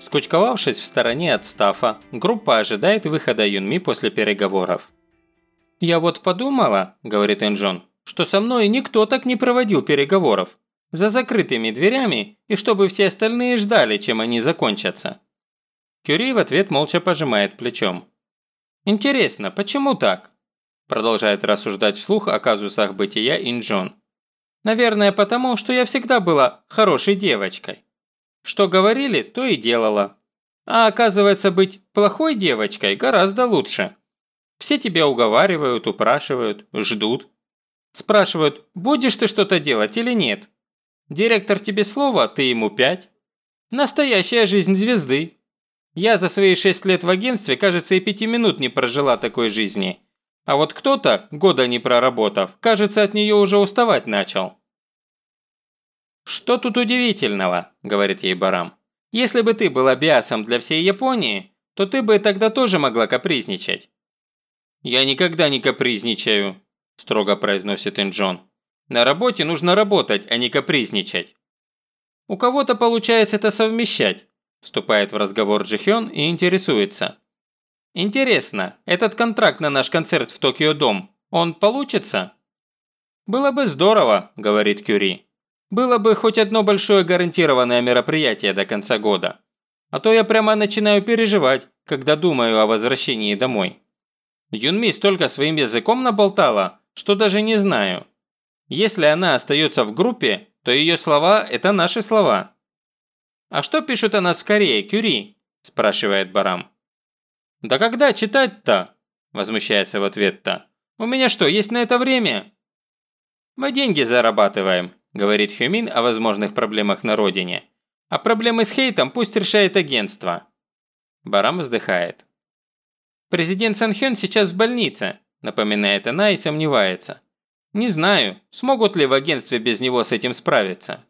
Скучковавшись в стороне от стафа, группа ожидает выхода Юнми после переговоров. «Я вот подумала», – говорит Энджон, – «что со мной никто так не проводил переговоров. За закрытыми дверями, и чтобы все остальные ждали, чем они закончатся». Кюри в ответ молча пожимает плечом. «Интересно, почему так?» Продолжает рассуждать вслух о казусах бытия Инджон. «Наверное, потому, что я всегда была хорошей девочкой. Что говорили, то и делала. А оказывается, быть плохой девочкой гораздо лучше. Все тебя уговаривают, упрашивают, ждут. Спрашивают, будешь ты что-то делать или нет. Директор тебе слово, ты ему пять. Настоящая жизнь звезды. Я за свои шесть лет в агентстве, кажется, и пяти минут не прожила такой жизни. А вот кто-то, года не проработав, кажется, от нее уже уставать начал. «Что тут удивительного?» – говорит ей Барам. «Если бы ты была биасом для всей Японии, то ты бы тогда тоже могла капризничать». «Я никогда не капризничаю», – строго произносит Инджон. «На работе нужно работать, а не капризничать». «У кого-то получается это совмещать», Вступает в разговор Джихён и интересуется. «Интересно, этот контракт на наш концерт в Токио Дом, он получится?» «Было бы здорово», – говорит Кюри. «Было бы хоть одно большое гарантированное мероприятие до конца года. А то я прямо начинаю переживать, когда думаю о возвращении домой». Юнми столько своим языком наболтала, что даже не знаю. Если она остается в группе, то ее слова – это наши слова. «А что пишут о нас в Корее, Кюри?» – спрашивает Барам. «Да когда читать-то?» – возмущается в ответ Та. «У меня что, есть на это время?» «Мы деньги зарабатываем», – говорит Хюмин о возможных проблемах на родине. «А проблемы с хейтом пусть решает агентство». Барам вздыхает. «Президент Санхён сейчас в больнице», – напоминает она и сомневается. «Не знаю, смогут ли в агентстве без него с этим справиться».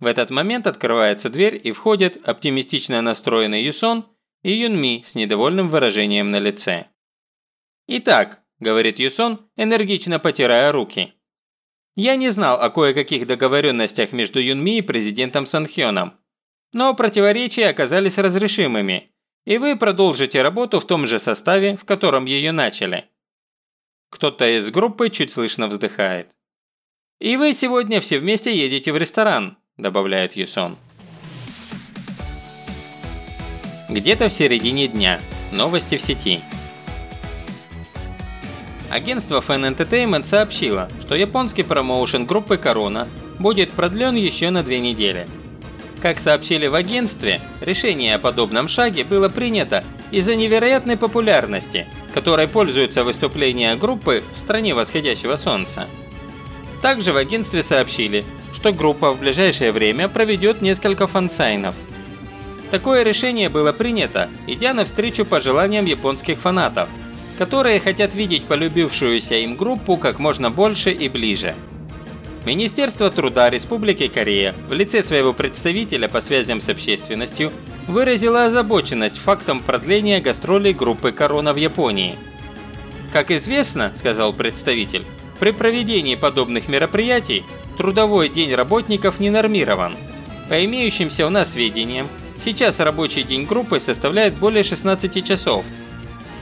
В этот момент открывается дверь и входит оптимистично настроенный Юсон и Юнми с недовольным выражением на лице. «Итак», – говорит Юсон, энергично потирая руки. «Я не знал о кое-каких договоренностях между Юнми и президентом Санхёном, но противоречия оказались разрешимыми, и вы продолжите работу в том же составе, в котором ее начали». Кто-то из группы чуть слышно вздыхает. «И вы сегодня все вместе едете в ресторан», добавляет Юсон. Где-то в середине дня. Новости в сети. Агентство Fan Entertainment сообщило, что японский промоушен группы Corona будет продлен еще на две недели. Как сообщили в агентстве, решение о подобном шаге было принято из-за невероятной популярности, которой пользуются выступления группы в стране восходящего солнца. Также в агентстве сообщили, что группа в ближайшее время проведет несколько фансайнов. Такое решение было принято, идя навстречу пожеланиям японских фанатов, которые хотят видеть полюбившуюся им группу как можно больше и ближе. Министерство труда Республики Корея в лице своего представителя по связям с общественностью выразило озабоченность фактом продления гастролей группы «Корона» в Японии. «Как известно, – сказал представитель, – при проведении подобных мероприятий трудовой день работников не нормирован. По имеющимся у нас сведениям, сейчас рабочий день группы составляет более 16 часов.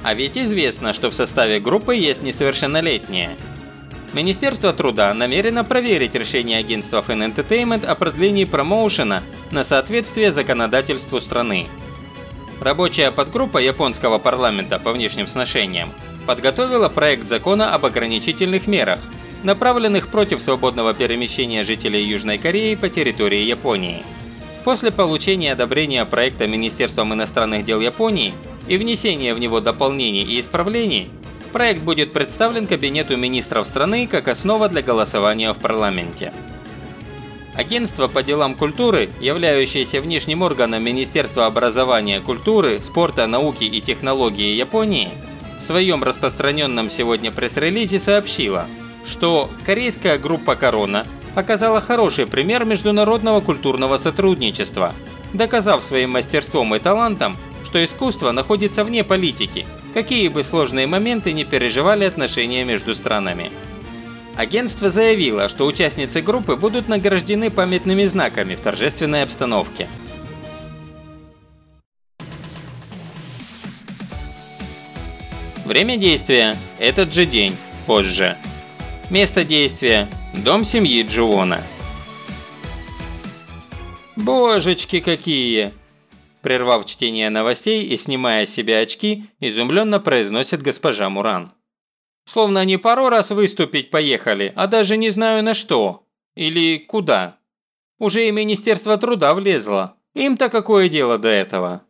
А ведь известно, что в составе группы есть несовершеннолетние. Министерство труда намерено проверить решение агентства Fan Entertainment о продлении промоушена на соответствие законодательству страны. Рабочая подгруппа японского парламента по внешним сношениям подготовила проект закона об ограничительных мерах – направленных против свободного перемещения жителей Южной Кореи по территории Японии. После получения одобрения проекта Министерством иностранных дел Японии и внесения в него дополнений и исправлений, проект будет представлен Кабинету министров страны как основа для голосования в парламенте. Агентство по делам культуры, являющееся внешним органом Министерства образования, культуры, спорта, науки и технологии Японии, в своем распространенном сегодня пресс-релизе сообщило – что корейская группа «Корона» показала хороший пример международного культурного сотрудничества, доказав своим мастерством и талантом, что искусство находится вне политики, какие бы сложные моменты не переживали отношения между странами. Агентство заявило, что участницы группы будут награждены памятными знаками в торжественной обстановке. Время действия – этот же день, позже. Место действия – дом семьи Джуона. Божечки какие! Прервав чтение новостей и снимая с себя очки, изумленно произносит госпожа Муран. «Словно они пару раз выступить поехали, а даже не знаю на что. Или куда. Уже и Министерство труда влезло. Им-то какое дело до этого?»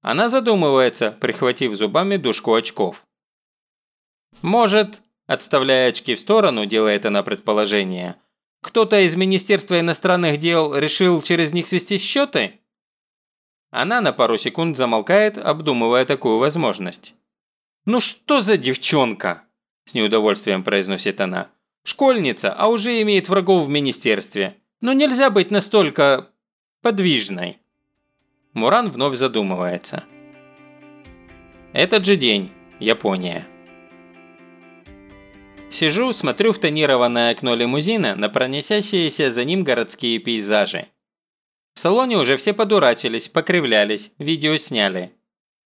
Она задумывается, прихватив зубами дужку очков. «Может, отставляя очки в сторону, делает она предположение, кто-то из Министерства иностранных дел решил через них свести счеты?» Она на пару секунд замолкает, обдумывая такую возможность. «Ну что за девчонка?» – с неудовольствием произносит она. «Школьница, а уже имеет врагов в министерстве. Но нельзя быть настолько подвижной». Муран вновь задумывается. Этот же день. Япония. Сижу, смотрю в тонированное окно лимузина на пронесящиеся за ним городские пейзажи. В салоне уже все подурачились, покривлялись, видео сняли.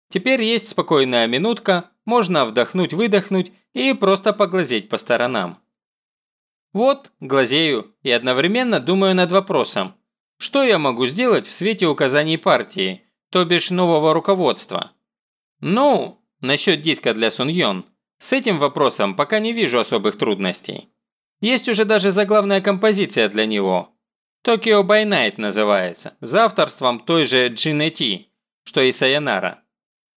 Теперь есть спокойная минутка, можно вдохнуть-выдохнуть и просто поглазеть по сторонам. Вот, глазею и одновременно думаю над вопросом, что я могу сделать в свете указаний партии, то бишь нового руководства? Ну, насчет диска для Суньон. С этим вопросом пока не вижу особых трудностей. Есть уже даже заглавная композиция для него. By Night называется, за авторством той же Джинети, что и Сайонара.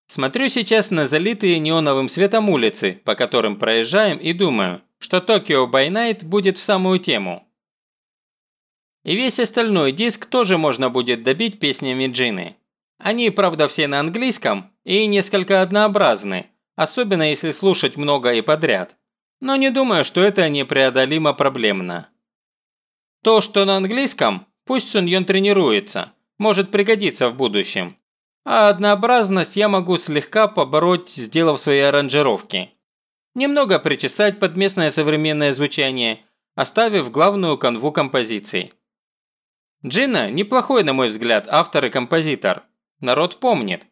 Смотрю сейчас на залитые неоновым светом улицы, по которым проезжаем и думаю, что by Night будет в самую тему. И весь остальной диск тоже можно будет добить песнями Джины. Они, правда, все на английском и несколько однообразны, особенно если слушать много и подряд. Но не думаю, что это непреодолимо проблемно. То, что на английском, пусть Суньон тренируется, может пригодиться в будущем. А однообразность я могу слегка побороть, сделав свои аранжировки. Немного причесать под местное современное звучание, оставив главную канву композиций. Джина – неплохой, на мой взгляд, автор и композитор. Народ помнит.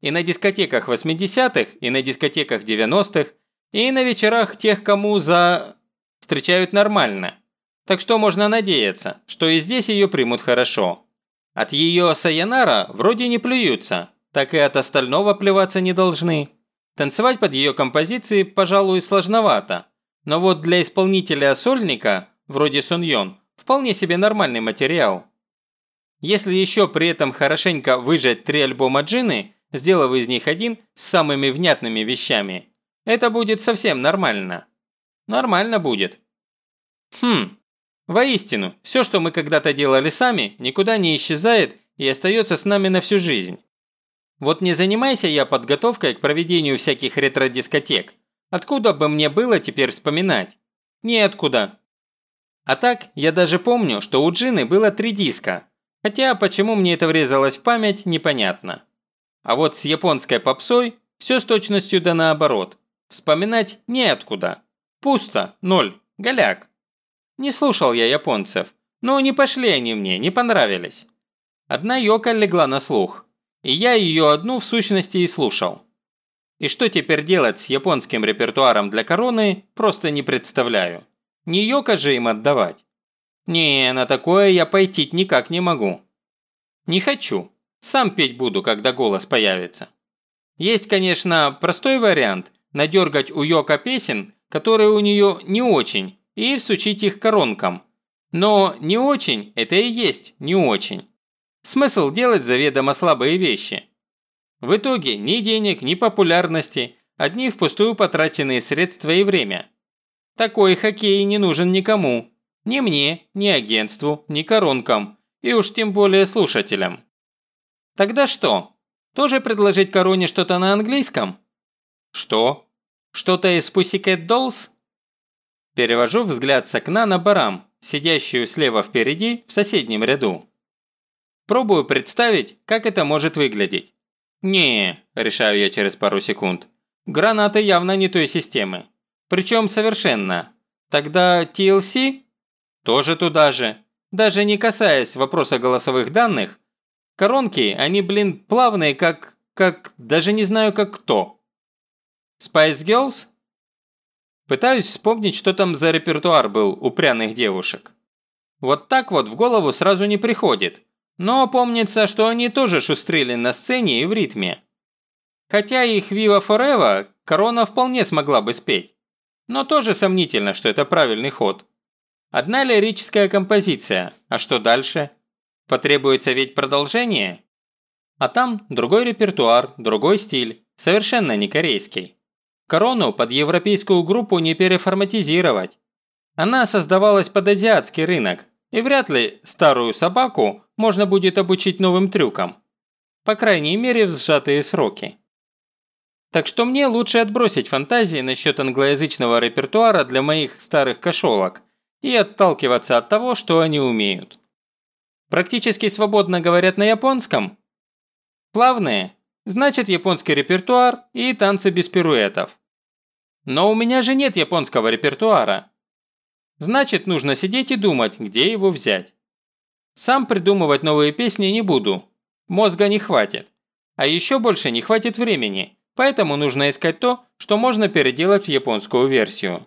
И на дискотеках 80-х, и на дискотеках 90-х, и на вечерах тех, кому за... встречают нормально. Так что можно надеяться, что и здесь ее примут хорошо. От ее Саянара вроде не плюются, так и от остального плеваться не должны. Танцевать под ее композиции, пожалуй, сложновато. Но вот для исполнителя-сольника, вроде Суньон, Вполне себе нормальный материал. Если еще при этом хорошенько выжать три альбома Джины, сделав из них один с самыми внятными вещами, это будет совсем нормально. Нормально будет. Хм, воистину, все, что мы когда-то делали сами, никуда не исчезает и остается с нами на всю жизнь. Вот не занимайся я подготовкой к проведению всяких ретро-дискотек. Откуда бы мне было теперь вспоминать? Неоткуда. А так, я даже помню, что у Джины было три диска. Хотя, почему мне это врезалось в память, непонятно. А вот с японской попсой все с точностью да наоборот. Вспоминать неоткуда. Пусто, ноль, голяк. Не слушал я японцев. Но не пошли они мне, не понравились. Одна Йока легла на слух. И я ее одну в сущности и слушал. И что теперь делать с японским репертуаром для короны, просто не представляю. Не Йока же им отдавать. Не, на такое я пойти никак не могу. Не хочу. Сам петь буду, когда голос появится. Есть, конечно, простой вариант – надергать у Йока песен, которые у нее не очень, и всучить их коронкам. Но не очень – это и есть не очень. Смысл делать заведомо слабые вещи. В итоге ни денег, ни популярности, одни впустую потраченные средства и время – такой хоккей не нужен никому. Ни мне, ни агентству, ни коронкам. И уж тем более слушателям. Тогда что? Тоже предложить короне что-то на английском? Что? Что-то из Pussycat Dolls? Перевожу взгляд с окна на барам, сидящую слева впереди в соседнем ряду. Пробую представить, как это может выглядеть. Не, решаю я через пару секунд. Гранаты явно не той системы. Причем совершенно. Тогда TLC? Тоже туда же. Даже не касаясь вопроса голосовых данных, коронки, они, блин, плавные, как... как... даже не знаю, как кто. Spice Girls? Пытаюсь вспомнить, что там за репертуар был у пряных девушек. Вот так вот в голову сразу не приходит. Но помнится, что они тоже шустрили на сцене и в ритме. Хотя их Viva Forever Корона вполне смогла бы спеть. Но тоже сомнительно, что это правильный ход. Одна лирическая композиция, а что дальше? Потребуется ведь продолжение? А там другой репертуар, другой стиль, совершенно не корейский. Корону под европейскую группу не переформатизировать. Она создавалась под азиатский рынок, и вряд ли старую собаку можно будет обучить новым трюкам. По крайней мере в сжатые сроки. Так что мне лучше отбросить фантазии насчет англоязычного репертуара для моих старых кошелок и отталкиваться от того, что они умеют. Практически свободно говорят на японском? Плавные? Значит японский репертуар и танцы без пируэтов. Но у меня же нет японского репертуара. Значит, нужно сидеть и думать, где его взять. Сам придумывать новые песни не буду. Мозга не хватит. А еще больше не хватит времени, поэтому нужно искать то, что можно переделать в японскую версию.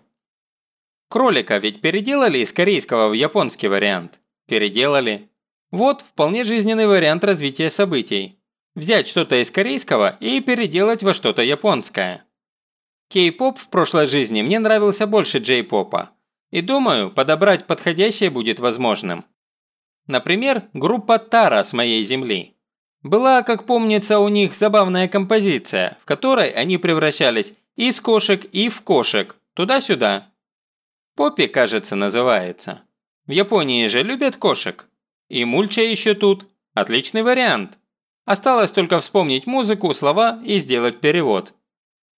Кролика ведь переделали из корейского в японский вариант. Переделали. Вот вполне жизненный вариант развития событий. Взять что-то из корейского и переделать во что-то японское. Кей-поп в прошлой жизни мне нравился больше джей-попа. И думаю, подобрать подходящее будет возможным. Например, группа Тара с моей земли. Была, как помнится, у них забавная композиция, в которой они превращались из кошек и в кошек, туда-сюда. Поппи, кажется, называется. В Японии же любят кошек. И Мульча еще тут. Отличный вариант. Осталось только вспомнить музыку, слова и сделать перевод.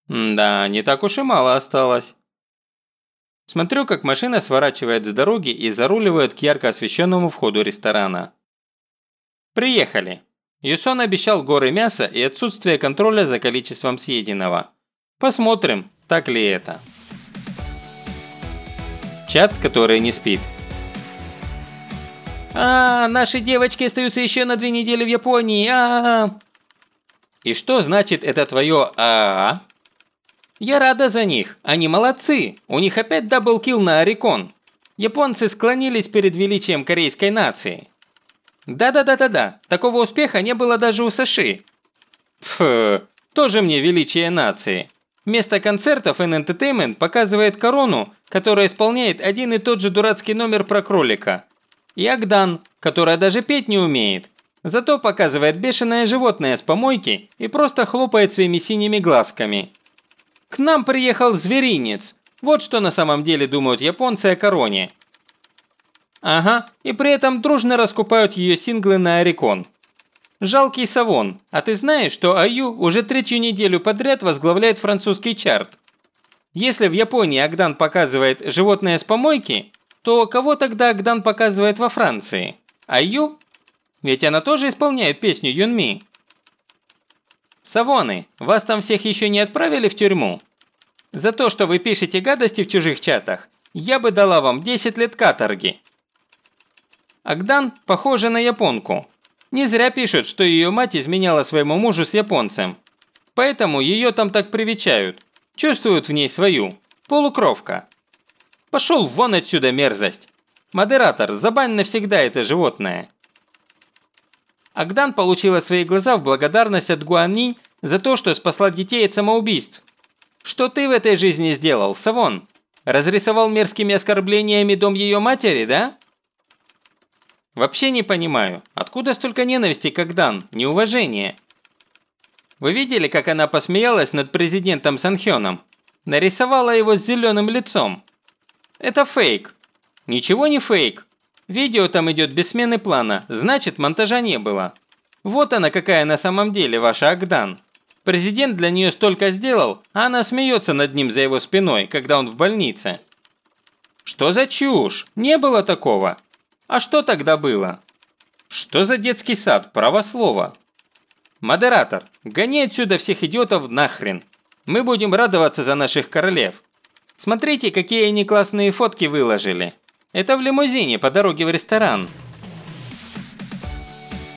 Да, не так уж и мало осталось. Смотрю, как машина сворачивает с дороги и заруливает к ярко освещенному входу ресторана. Приехали. Юсон обещал горы мяса и отсутствие контроля за количеством съеденного. Посмотрим, так ли это. Чат, который не спит. А, наши девочки остаются еще на две недели в Японии. А, -а, -а. И что значит это твое а, -а? Я рада за них. Они молодцы. У них опять даблкил на Орикон. Японцы склонились перед величием корейской нации. Да-да-да-да-да. Такого успеха не было даже у Саши. Фу, тоже мне величие нации. Вместо концертов N Entertainment показывает корону, которая исполняет один и тот же дурацкий номер про кролика. И Агдан, которая даже петь не умеет. Зато показывает бешеное животное с помойки и просто хлопает своими синими глазками. К нам приехал зверинец. Вот что на самом деле думают японцы о короне. Ага, и при этом дружно раскупают ее синглы на Орикон. Жалкий Савон, а ты знаешь, что Аю уже третью неделю подряд возглавляет французский чарт? Если в Японии Агдан показывает «Животное с помойки», то кого тогда Агдан показывает во Франции? Аю? Ведь она тоже исполняет песню Юнми. Савоны, вас там всех еще не отправили в тюрьму? За то, что вы пишете гадости в чужих чатах, я бы дала вам 10 лет каторги. Агдан похожа на японку. Не зря пишут, что ее мать изменяла своему мужу с японцем. Поэтому ее там так привечают. Чувствуют в ней свою. Полукровка. Пошел вон отсюда мерзость. Модератор, забань навсегда это животное. Агдан получила свои глаза в благодарность от Гуанни за то, что спасла детей от самоубийств. Что ты в этой жизни сделал, Савон? Разрисовал мерзкими оскорблениями дом ее матери, да? Вообще не понимаю, откуда столько ненависти к Агдан, неуважения? Вы видели, как она посмеялась над президентом Санхёном? Нарисовала его с зеленым лицом. Это фейк. Ничего не фейк. Видео там идет без смены плана, значит монтажа не было. Вот она какая на самом деле ваша Агдан. Президент для нее столько сделал, а она смеется над ним за его спиной, когда он в больнице. Что за чушь? Не было такого. А что тогда было? Что за детский сад, право слова? Модератор, гони отсюда всех идиотов нахрен. Мы будем радоваться за наших королев. Смотрите, какие они классные фотки выложили. Это в лимузине по дороге в ресторан.